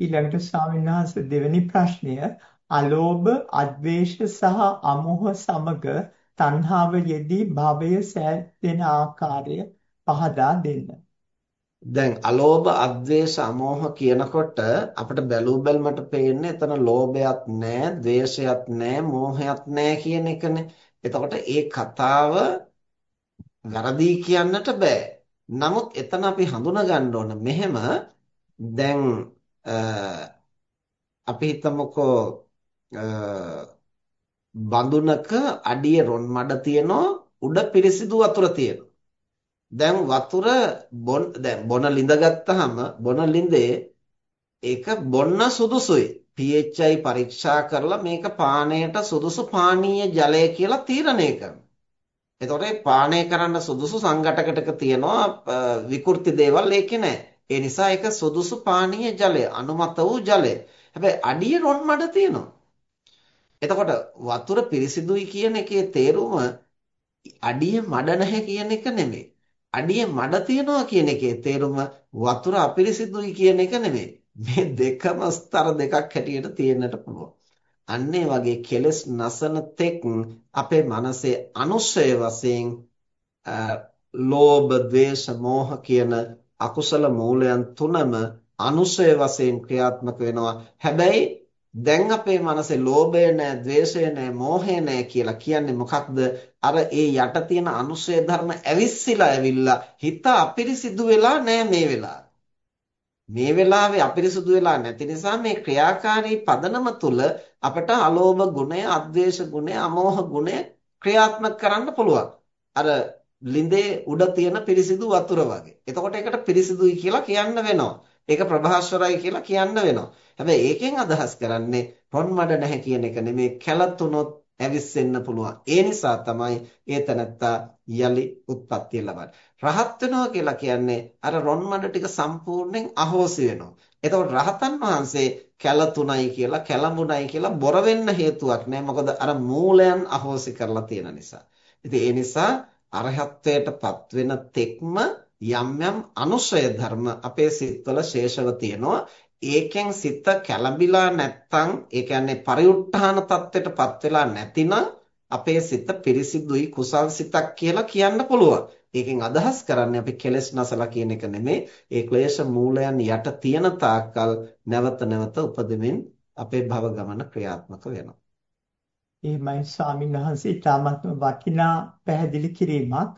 ඊළඟට ස්වාමීන් වහන්සේ දෙවෙනි ප්‍රශ්නය අලෝභ, අද්වේෂ සහ අමෝහ සමග තණ්හාව යෙදී භවය සෑදෙන ආකාරය පහදා දෙන්න. දැන් අලෝභ, අද්වේෂ, අමෝහ කියනකොට අපිට බැලූ බැලමට පේන්නේ එතන ලෝභයක් නැහැ, ද්වේෂයක් නැහැ, මෝහයක් නැහැ කියන එකනේ. එතකොට ඒ කතාව වැරදි කියන්නට බෑ. නමුත් එතන අපි හඳුනා ගන්න ඕන මෙහෙම දැන් අපි හිතමුකෝ බඳුනක අඩිය රොන් මඩ තියෙනවා උඩ පිරිසිදු වතුර තියෙනවා. දැන් වතුර බොන දැන් බොන ලිඳ ගත්තාම බොන ලිඳේ ඒක බොන්න සුදුසුයි. pH පරීක්ෂා කරලා මේක පානයට සුදුසු පානීය ජලය කියලා තීරණය කරනවා. එතකොට පානය කරන්න සුදුසු සංඝටකටක තියෙනවා විකෘති දේවල් ඒකේ නැහැ. ඒ නිසා ඒක සුදුසු පානීය ජලය, අනුමත වූ ජලය. හැබැයි අඩිය රොන් මඩ තියෙනවා. එතකොට වතුර පිරිසිදුයි කියන එකේ තේරුම අඩිය මඩ නැහැ කියන එක නෙමෙයි. අඩිය මඩ තියනවා කියන එකේ තේරුම වතුර අපිරිසිදුයි කියන එක නෙමෙයි. මේ දෙකම ස්තර දෙකක් හැටියට තියෙන්නට පුළුවන්. අන්නේ වගේ කෙලස් නසන තෙක් අපේ මනසේ අනුශය වශයෙන් ලෝභ, ද්වේෂ, මෝහ කියන අකුසල මූලයන් තුනම අනුශය වශයෙන් ක්‍රියාත්මක වෙනවා. හැබැයි දැන් අපේ මනසේ ලෝභය නැහැ, ద్వේෂය නැහැ, මෝහය නැහැ කියලා කියන්නේ මොකක්ද? අර ඒ යට තියෙන අනුශය ධර්ම ඇවිස්සීලා ඇවිල්ලා හිත අපිරිසිදු වෙලා නැහැ මේ වෙලාවේ. මේ වෙලාවේ අපිරිසුදු වෙලා නැති නිසා මේ ක්‍රියාකාරී පදනම තුල අපට අලෝභ ගුණය, අද්වේෂ ගුණය, අමෝහ ගුණය ක්‍රියාත්මක කරන්න පුළුවන්. අර ලිඳේ උඩ තියෙන පිරිසිදු වතුර වගේ. එතකොට ඒකට පිරිසිදුයි කියලා කියන්න වෙනවා. ඒක ප්‍රභාස්වරයි කියලා කියන්න වෙනවා. හැබැයි ඒකෙන් අදහස් කරන්නේ රොන් මඩ නැහැ කියන එක නෙමේ කැළතුනොත් ඇවිස්සෙන්න පුළුවන්. ඒ නිසා තමයි ඒ තනත්තා යලි උත්පත්තිය ලබන්නේ. රහත් වෙනවා කියලා කියන්නේ අර රොන් මඩ ටික සම්පූර්ණයෙන් අහෝසි වෙනවා. එතකොට රහතන් වහන්සේ කැළතුණයි කියලා කැළඹුණයි කියලා බොර වෙන්න හේතුවක් නැහැ. මොකද අර මූලයන් අහෝසි කරලා තියෙන නිසා. ඉතින් ඒ නිසා අරහත්ත්වයටපත් වෙන තෙක්ම යම් යම් අනුශය ධර්ම අපේ සිත්වල ශේෂව තියෙනවා. ඒකෙන් සිත කැළඹිලා නැත්තම් ඒ කියන්නේ පරිඋත්ථාන தත්ත්වයටපත් වෙලා නැතිනම් අපේ සිත පිරිසිදුයි කුසල් සිතක් කියලා කියන්න පුළුවන්. ඒකෙන් අදහස් කරන්නේ අපි කෙලෙස් නසලා කියන එක නෙමෙයි. ඒ ක්ලේශ මූලයන් යට තියෙන තාක්කල් නැවත නැවත උපදෙමින් අපේ භව ගමන ක්‍රියාත්මක වෙනවා. එහෙමයි ස්වාමීන් වහන්සේ ඊටාත්ම වටිනා පැහැදිලි කිරීමක්.